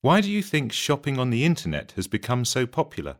Why do you think shopping on the internet has become so popular?